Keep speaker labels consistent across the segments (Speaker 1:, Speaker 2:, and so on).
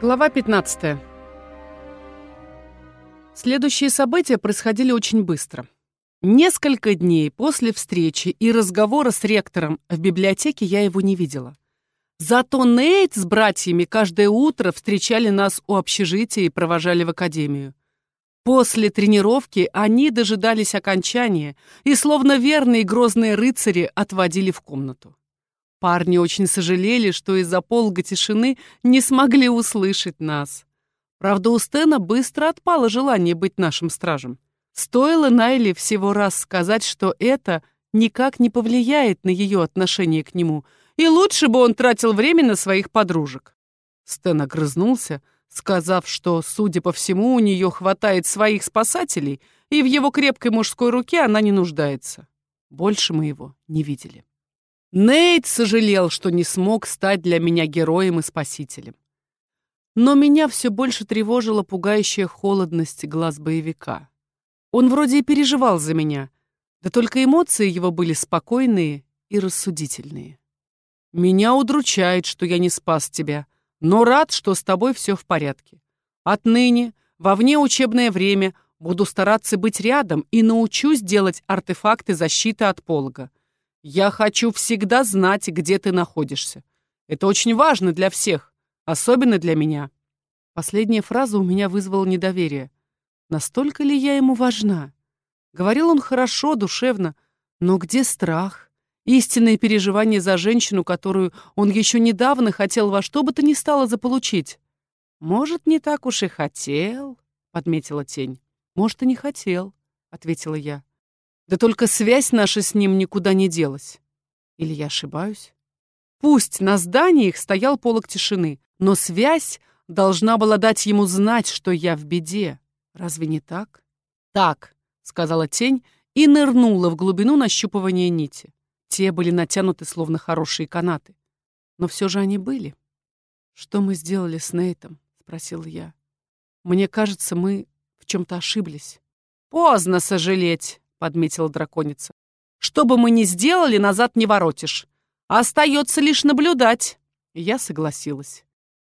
Speaker 1: Глава 15. Следующие события происходили очень быстро. Несколько дней после встречи и разговора с ректором в библиотеке я его не видела. Зато Нейт с братьями каждое утро встречали нас у общежития и провожали в академию. После тренировки они дожидались окончания и, словно верные грозные рыцари, отводили в комнату. Парни очень сожалели, что из-за полга тишины не смогли услышать нас. Правда, у Стена быстро отпало желание быть нашим стражем. Стоило Найли всего раз сказать, что это никак не повлияет на ее отношение к нему, и лучше бы он тратил время на своих подружек. Стэн огрызнулся, сказав, что, судя по всему, у нее хватает своих спасателей, и в его крепкой мужской руке она не нуждается. Больше мы его не видели. Нейт сожалел, что не смог стать для меня героем и спасителем. Но меня все больше тревожила пугающая холодность глаз боевика. Он вроде и переживал за меня, да только эмоции его были спокойные и рассудительные. «Меня удручает, что я не спас тебя, но рад, что с тобой все в порядке. Отныне, во внеучебное время, буду стараться быть рядом и научусь делать артефакты защиты от полга. Я хочу всегда знать, где ты находишься. Это очень важно для всех, особенно для меня. Последняя фраза у меня вызвала недоверие. Настолько ли я ему важна? Говорил он хорошо, душевно, но где страх? Истинные переживания за женщину, которую он еще недавно хотел во что бы то ни стало заполучить. «Может, не так уж и хотел», — подметила тень. «Может, и не хотел», — ответила я. Да только связь наша с ним никуда не делась. Или я ошибаюсь? Пусть на здании их стоял полог тишины, но связь должна была дать ему знать, что я в беде. Разве не так? Так, сказала тень и нырнула в глубину нащупывания нити. Те были натянуты, словно хорошие канаты. Но все же они были. «Что мы сделали с Нейтом?» — спросил я. «Мне кажется, мы в чем-то ошиблись». «Поздно сожалеть», подметила драконица. «Что бы мы ни сделали, назад не воротишь. Остается лишь наблюдать». Я согласилась.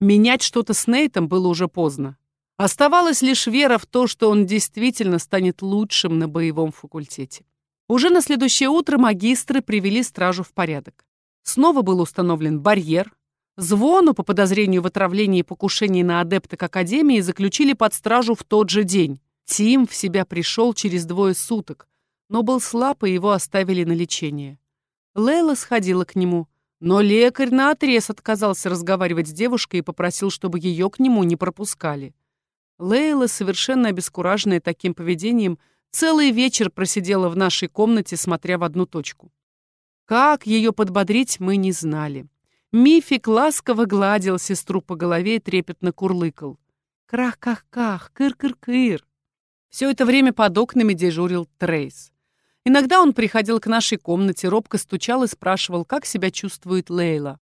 Speaker 1: Менять что-то с Нейтом было уже поздно. Оставалась лишь вера в то, что он действительно станет лучшим на боевом факультете. Уже на следующее утро магистры привели стражу в порядок. Снова был установлен барьер. Звону по подозрению в отравлении и покушении на адепток Академии заключили под стражу в тот же день. Тим в себя пришел через двое суток, но был слаб, и его оставили на лечение. Лейла сходила к нему, но лекарь наотрез отказался разговаривать с девушкой и попросил, чтобы ее к нему не пропускали. Лейла, совершенно обескураженная таким поведением, целый вечер просидела в нашей комнате, смотря в одну точку. Как ее подбодрить, мы не знали. Мифик ласково гладил сестру по голове и трепетно курлыкал. «Крах-ках-ках, кыр-кыр-кыр». Все это время под окнами дежурил Трейс. Иногда он приходил к нашей комнате, робко стучал и спрашивал, как себя чувствует Лейла.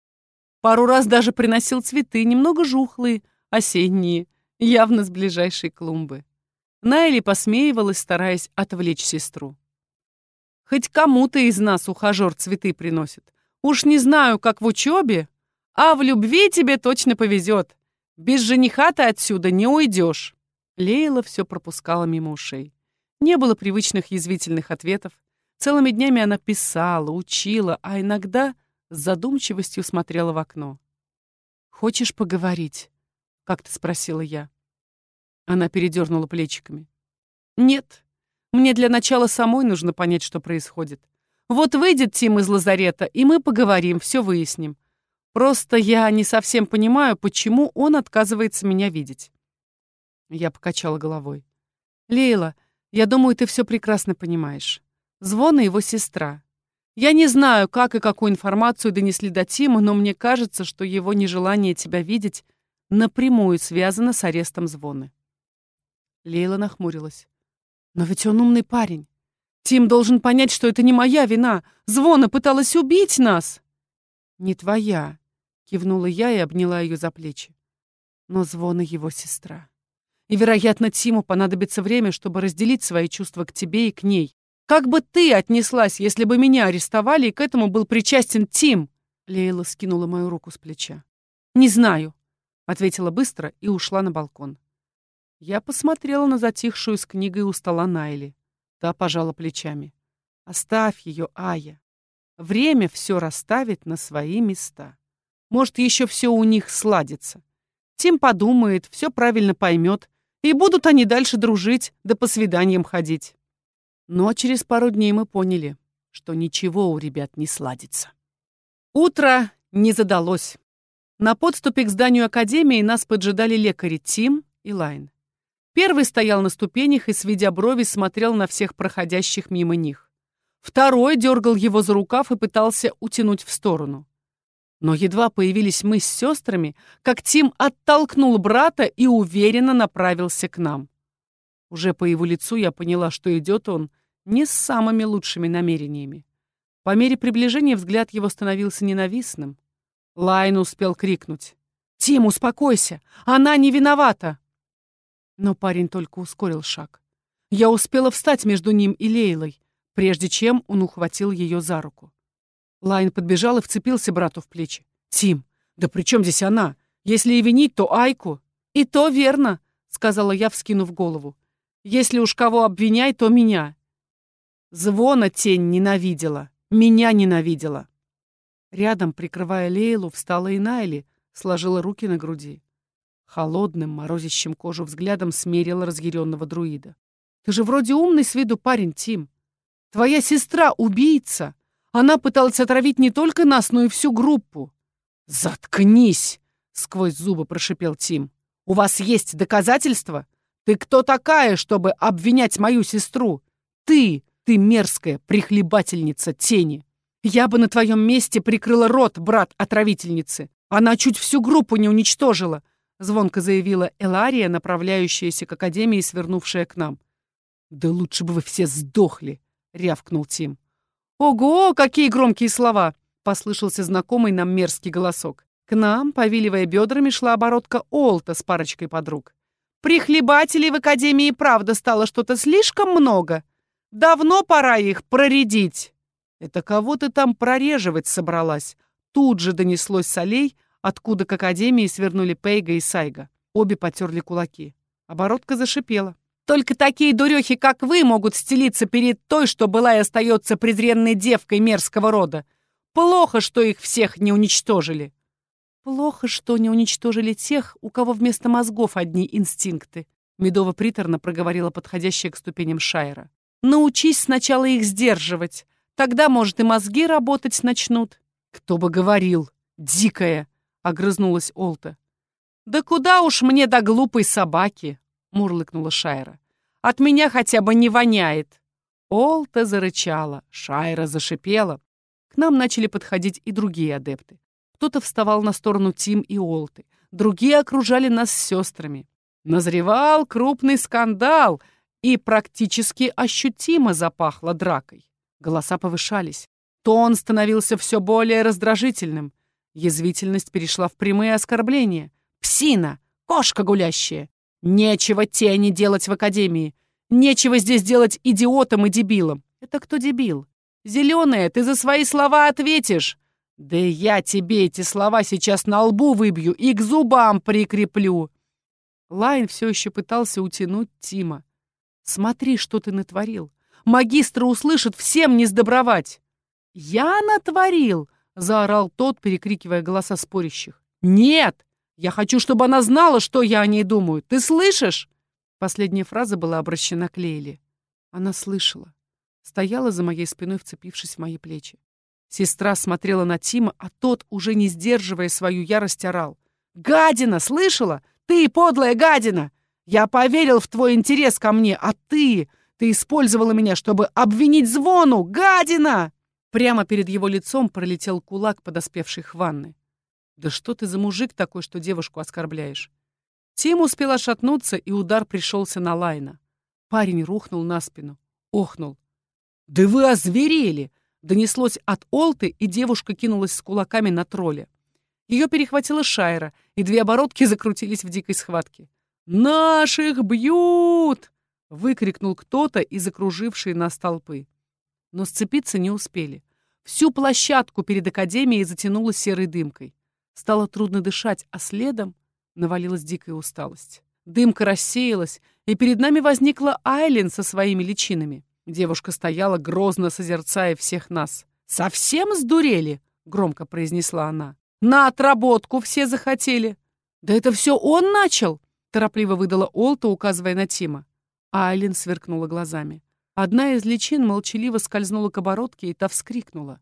Speaker 1: Пару раз даже приносил цветы, немного жухлые, осенние, явно с ближайшей клумбы. Найли посмеивалась, стараясь отвлечь сестру. «Хоть кому-то из нас ухажер цветы приносит. Уж не знаю, как в учебе, а в любви тебе точно повезет. Без жениха ты отсюда не уйдешь». Лейла все пропускала мимо ушей. Не было привычных язвительных ответов. Целыми днями она писала, учила, а иногда с задумчивостью смотрела в окно. «Хочешь поговорить?» — как-то спросила я. Она передернула плечиками. «Нет, мне для начала самой нужно понять, что происходит. Вот выйдет Тим из лазарета, и мы поговорим, все выясним. Просто я не совсем понимаю, почему он отказывается меня видеть». Я покачала головой. «Лейла, я думаю, ты все прекрасно понимаешь. Звона его сестра. Я не знаю, как и какую информацию донесли до Тима, но мне кажется, что его нежелание тебя видеть напрямую связано с арестом Звоны. Лейла нахмурилась. Но ведь он умный парень. Тим должен понять, что это не моя вина. Звона пыталась убить нас. Не твоя, кивнула я и обняла ее за плечи. Но Звона его сестра. И, вероятно, Тиму понадобится время, чтобы разделить свои чувства к тебе и к ней. Как бы ты отнеслась, если бы меня арестовали, и к этому был причастен Тим?» Лейла скинула мою руку с плеча. «Не знаю. ответила быстро и ушла на балкон. Я посмотрела на затихшую с книгой у стола Найли. Та пожала плечами. Оставь ее, Ая. Время все расставит на свои места. Может, еще все у них сладится. Тим подумает, все правильно поймет, и будут они дальше дружить, да по свиданиям ходить. Но через пару дней мы поняли, что ничего у ребят не сладится. Утро не задалось. На подступе к зданию Академии нас поджидали лекари Тим и Лайн. Первый стоял на ступенях и, сведя брови, смотрел на всех проходящих мимо них. Второй дергал его за рукав и пытался утянуть в сторону. Но едва появились мы с сестрами, как Тим оттолкнул брата и уверенно направился к нам. Уже по его лицу я поняла, что идет он не с самыми лучшими намерениями. По мере приближения взгляд его становился ненавистным. Лайн успел крикнуть. «Тим, успокойся! Она не виновата!» Но парень только ускорил шаг. Я успела встать между ним и Лейлой, прежде чем он ухватил ее за руку. Лайн подбежал и вцепился брату в плечи. «Тим, да при чем здесь она? Если и винить, то Айку». «И то верно», — сказала я, вскинув голову. «Если уж кого обвиняй, то меня». Звона тень ненавидела, меня ненавидела. Рядом, прикрывая Лейлу, встала и Найли, сложила руки на груди. Холодным, морозящим кожу взглядом смерила разъяренного друида. «Ты же вроде умный с виду парень, Тим. Твоя сестра — убийца. Она пыталась отравить не только нас, но и всю группу». «Заткнись!» — сквозь зубы прошипел Тим. «У вас есть доказательства? Ты кто такая, чтобы обвинять мою сестру? Ты, ты мерзкая прихлебательница тени. Я бы на твоем месте прикрыла рот, брат отравительницы. Она чуть всю группу не уничтожила», — звонко заявила Элария, направляющаяся к Академии, свернувшая к нам. «Да лучше бы вы все сдохли!» — рявкнул Тим. «Ого, какие громкие слова!» — послышался знакомый нам мерзкий голосок. К нам, повиливая бедрами, шла оборотка Олта с парочкой подруг. «Прихлебателей в Академии правда стало что-то слишком много. Давно пора их проредить!» «Это кого ты там прореживать собралась?» Тут же донеслось солей, откуда к Академии свернули Пейга и Сайга. Обе потерли кулаки. Оборотка зашипела. Только такие дурехи, как вы, могут стелиться перед той, что была и остается презренной девкой мерзкого рода. Плохо, что их всех не уничтожили. Плохо, что не уничтожили тех, у кого вместо мозгов одни инстинкты. Медово-приторно проговорила подходящая к ступеням Шайра. Научись сначала их сдерживать. Тогда, может, и мозги работать начнут. Кто бы говорил, дикая, огрызнулась Олта. Да куда уж мне до глупой собаки, — мурлыкнула Шайра. «От меня хотя бы не воняет!» Олта зарычала, Шайра зашипела. К нам начали подходить и другие адепты. Кто-то вставал на сторону Тим и Олты, другие окружали нас с сестрами. Назревал крупный скандал, и практически ощутимо запахло дракой. Голоса повышались. Тон становился все более раздражительным. Язвительность перешла в прямые оскорбления. «Псина! Кошка гулящая! Нечего тени делать в академии. Нечего здесь делать идиотом и дебилом. Это кто дебил? Зеленая, ты за свои слова ответишь. Да я тебе эти слова сейчас на лбу выбью и к зубам прикреплю. Лайн все еще пытался утянуть Тима. Смотри, что ты натворил. Магистра услышат, всем не сдобровать. Я натворил, заорал тот, перекрикивая голоса спорящих. Нет, я хочу, чтобы она знала, что я о ней думаю. Ты слышишь?» Последняя фраза была обращена к Лейле. Она слышала. Стояла за моей спиной, вцепившись в мои плечи. Сестра смотрела на Тима, а тот, уже не сдерживая свою ярость, орал. «Гадина! Слышала? Ты, подлая гадина! Я поверил в твой интерес ко мне, а ты... Ты использовала меня, чтобы обвинить звону! Гадина!» Прямо перед его лицом пролетел кулак, подоспевший Хванны. Да что ты за мужик такой, что девушку оскорбляешь? Тим успел отшатнуться, и удар пришелся на Лайна. Парень рухнул на спину. Охнул. «Да вы озверели!» Донеслось от Олты, и девушка кинулась с кулаками на тролля. Ее перехватила Шайра, и две оборотки закрутились в дикой схватке. «Наших бьют!» — выкрикнул кто-то из окружившей нас толпы. Но сцепиться не успели. Всю площадку перед Академией затянуло серой дымкой. Стало трудно дышать, а следом Навалилась дикая усталость. Дымка рассеялась, и перед нами возникла Айлин со своими личинами. Девушка стояла, грозно созерцая всех нас. «Совсем сдурели?» — громко произнесла она. «На отработку все захотели!» «Да это все он начал!» — торопливо выдала Олта, указывая на Тима. Айлин сверкнула глазами. Одна из личин молчаливо скользнула к оборотке, и та вскрикнула.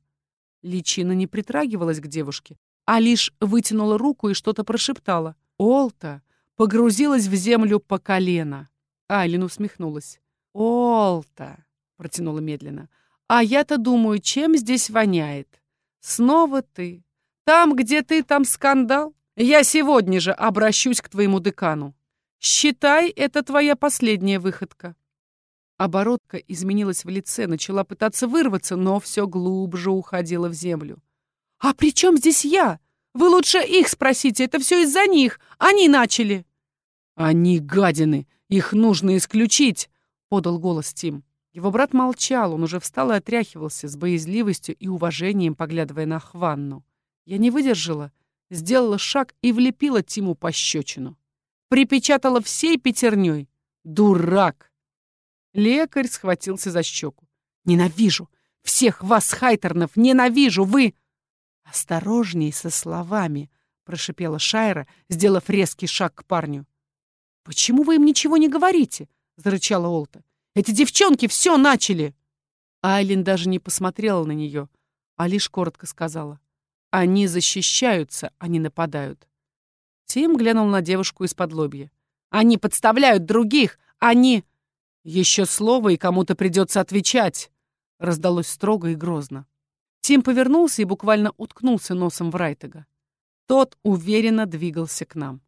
Speaker 1: Личина не притрагивалась к девушке, а лишь вытянула руку и что-то прошептала. Олта погрузилась в землю по колено. Айлин усмехнулась. «Олта!» — протянула медленно. «А я-то думаю, чем здесь воняет? Снова ты. Там, где ты, там скандал. Я сегодня же обращусь к твоему декану. Считай, это твоя последняя выходка». Оборотка изменилась в лице, начала пытаться вырваться, но все глубже уходила в землю. «А при чем здесь я? Вы лучше их спросите, это все из-за них. Они начали». «Они гадины, их нужно исключить», — подал голос Тим. Его брат молчал, он уже встал и отряхивался с боязливостью и уважением, поглядывая на Хванну. Я не выдержала, сделала шаг и влепила Тиму пощечину. Припечатала всей пятерней. «Дурак!» Лекарь схватился за щеку. «Ненавижу! Всех вас, Хайтернов, ненавижу! Вы...» «Осторожней со словами!» — прошипела Шайра, сделав резкий шаг к парню. «Почему вы им ничего не говорите?» — зарычала Олта. «Эти девчонки все начали!» Айлин даже не посмотрела на нее, а лишь коротко сказала. «Они защищаются, не нападают». Тим глянул на девушку из-под лобья. «Они подставляют других! Они...» «Еще слово, и кому-то придется отвечать!» Раздалось строго и грозно. Тим повернулся и буквально уткнулся носом в Райтега. Тот уверенно двигался к нам.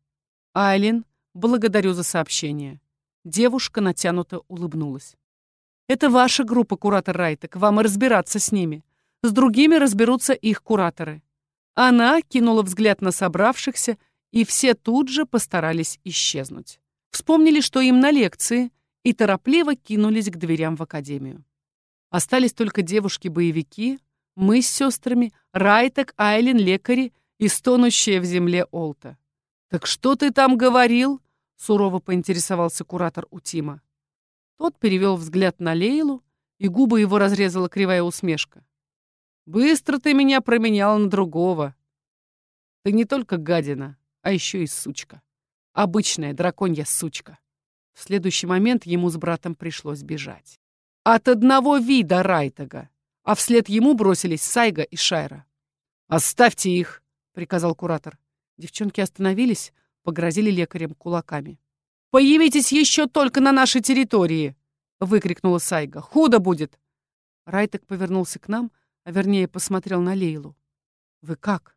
Speaker 1: Айлин Благодарю за сообщение. Девушка натянуто улыбнулась. Это ваша группа, куратор Райтек, вам и разбираться с ними. С другими разберутся их кураторы. Она кинула взгляд на собравшихся, и все тут же постарались исчезнуть. Вспомнили, что им на лекции, и торопливо кинулись к дверям в академию. Остались только девушки-боевики, мы с сестрами, Райтек, Айлин, лекари и стонущая в земле Олта. «Так что ты там говорил?» Сурово поинтересовался куратор у Тима. Тот перевел взгляд на Лейлу, и губы его разрезала кривая усмешка. «Быстро ты меня променял на другого. Ты не только гадина, а еще и сучка. Обычная драконья сучка». В следующий момент ему с братом пришлось бежать. От одного вида Райтага, а вслед ему бросились Сайга и Шайра. «Оставьте их!» — приказал куратор. Девчонки остановились, погрозили лекарем кулаками. «Появитесь еще только на нашей территории!» — выкрикнула Сайга. «Худо будет!» Райтек повернулся к нам, а вернее посмотрел на Лейлу. «Вы как?»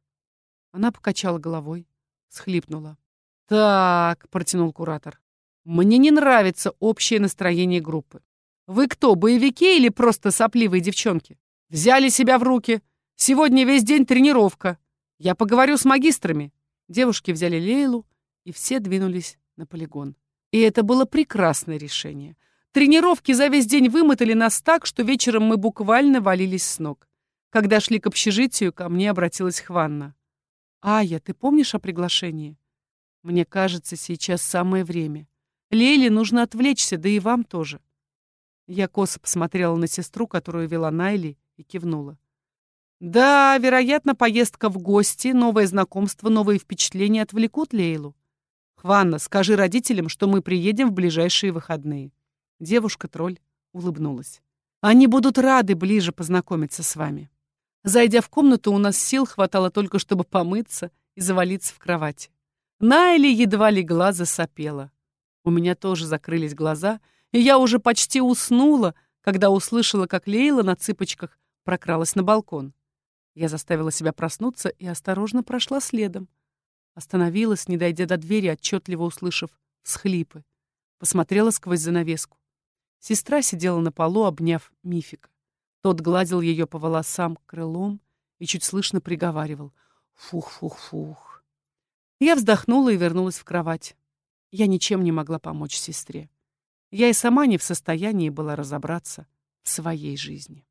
Speaker 1: Она покачала головой, схлипнула. «Так», — протянул куратор, — «мне не нравится общее настроение группы. Вы кто, боевики или просто сопливые девчонки? Взяли себя в руки. Сегодня весь день тренировка. Я поговорю с магистрами». Девушки взяли Лейлу, и все двинулись на полигон. И это было прекрасное решение. Тренировки за весь день вымотали нас так, что вечером мы буквально валились с ног. Когда шли к общежитию, ко мне обратилась Хванна. «Ая, ты помнишь о приглашении? Мне кажется, сейчас самое время. Лейле нужно отвлечься, да и вам тоже». Я косо посмотрела на сестру, которую вела Найли, и кивнула. «Да, вероятно, поездка в гости, новое знакомство, новые впечатления отвлекут Лейлу. «Хванна, скажи родителям, что мы приедем в ближайшие выходные». Девушка-тролль улыбнулась. «Они будут рады ближе познакомиться с вами». Зайдя в комнату, у нас сил хватало только, чтобы помыться и завалиться в кровати. Найли едва ли глаза сопела. У меня тоже закрылись глаза, и я уже почти уснула, когда услышала, как Лейла на цыпочках прокралась на балкон. Я заставила себя проснуться и осторожно прошла следом. Остановилась, не дойдя до двери, отчетливо услышав всхлипы. Посмотрела сквозь занавеску. Сестра сидела на полу, обняв Мифика. Тот гладил ее по волосам крылом и чуть слышно приговаривал «Фух-фух-фух». Я вздохнула и вернулась в кровать. Я ничем не могла помочь сестре. Я и сама не в состоянии была разобраться в своей жизни.